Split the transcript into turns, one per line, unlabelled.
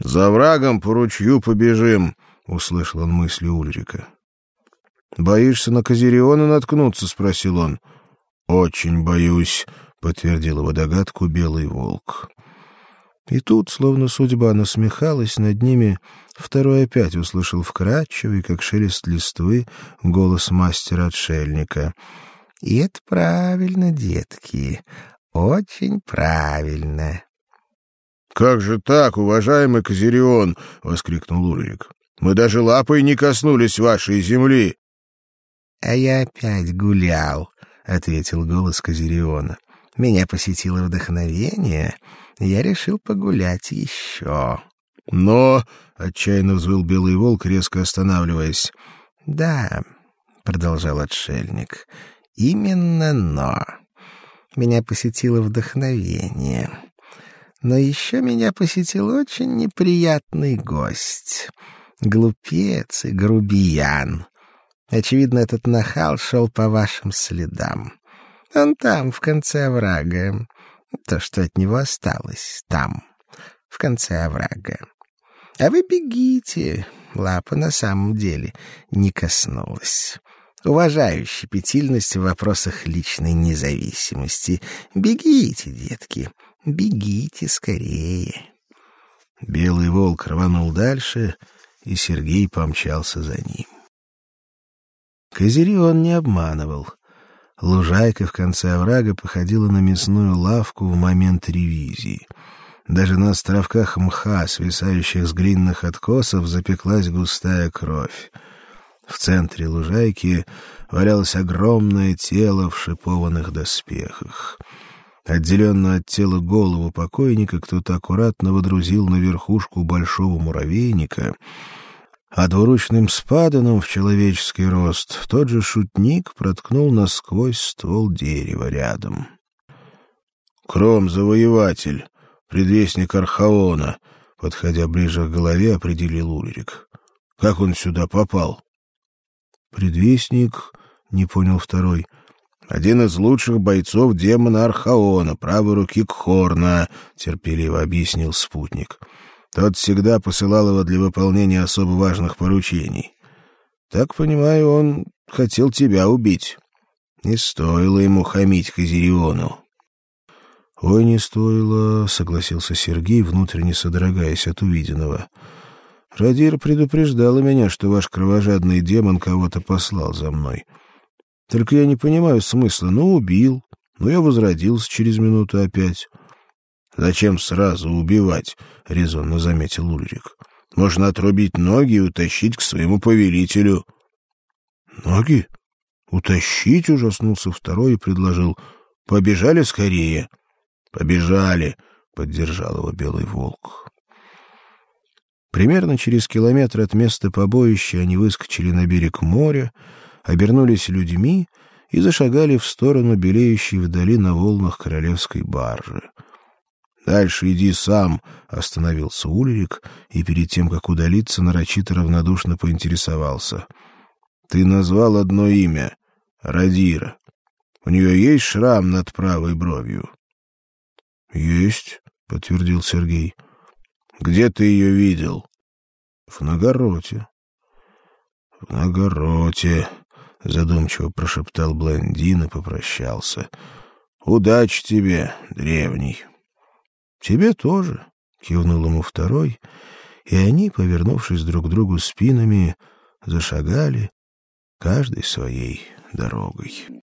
За врагом по ручью побежим, услышал он мысли Ульрика. Боишься на Козериона наткнуться, спросил он. Очень боюсь, подтвердил его догадку белый волк. И тут, словно судьба насмехалась над ними, второй опять услышал вкрадчивый, как шелест листвы, голос мастера-отшельника. «И это правильно, детки, очень правильно».
«Как же так, уважаемый Козерион?» — воскликнул Ульрик. «Мы даже лапой не коснулись вашей земли».
«А я опять гулял», — ответил голос Козериона. «Меня посетило вдохновение, я решил погулять еще».
«Но...» — отчаянно взвыл Белый Волк, резко останавливаясь.
«Да», — продолжал отшельник, — «именно «но». Меня посетило вдохновение». Но еще меня посетил очень неприятный гость. Глупец и грубиян. Очевидно, этот нахал шел по вашим следам. Он там, в конце оврага. То, что от него осталось, там, в конце оврага. А вы бегите. Лапа на самом деле не коснулась. Уважаю щепетильность в вопросах личной независимости. Бегите, детки. Бегите скорее.
Белый волк рванул дальше, и Сергей помчался за ним.
Козыри он не обманывал. Лужайка в конце оврага походила на мясную лавку в момент ревизии. Даже на островках мха, свисающих с глинных откосов, запеклась густая кровь. В центре лужайки валялось огромное тело в шипованных доспехах. Отделенную от тела голову покойника кто-то аккуратно водрузил на верхушку большого муравейника, а двуручным спаданом в человеческий рост тот же шутник проткнул насквозь ствол дерева рядом.
«Кром-завоеватель, предвестник Архаона», — подходя ближе к голове, определил Ульрик. «Как он сюда попал?»
«Предвестник...» — не понял второй —
один из лучших бойцов демона Архаона, правой руки Кхорна, терпеливо объяснил спутник. Тот всегда посылал его для выполнения особо важных поручений. Так понимаю, он хотел тебя убить. Не стоило ему хамить Хазириону.
Ой, не стоило, согласился Сергей, внутренне содрогаясь от увиденного. Радир предупреждала меня, что ваш кровожадный демон кого-то послал за мной. Только я не понимаю смысла. Ну, убил. Ну, я возродился через минуту опять.
Зачем сразу убивать? резонно заметил Ульрик. Можно отрубить ноги и утащить к своему повелителю.
Ноги? Утащить? ужаснулся второй и предложил: "Побежали скорее".
"Побежали", поддержал его белый волк.
Примерно через километр от места побоища они выскочили на берег моря обернулись людьми и зашагали в сторону белеющей вдали на волнах королевской баржи. Дальше иди сам, остановился Ульрик и перед тем как удалиться нарочито равнодушно поинтересовался: ты назвал одно имя Радира. У нее есть шрам над правой бровью. Есть, подтвердил Сергей.
Где ты ее видел?
В Нагороте.
В Нагороте, задумчиво прошептал блондин и попрощался. Удачи тебе, древний.
Тебе тоже, кивнул ему второй, и они, повернувшись друг к другу спинами, зашагали каждой своей дорогой.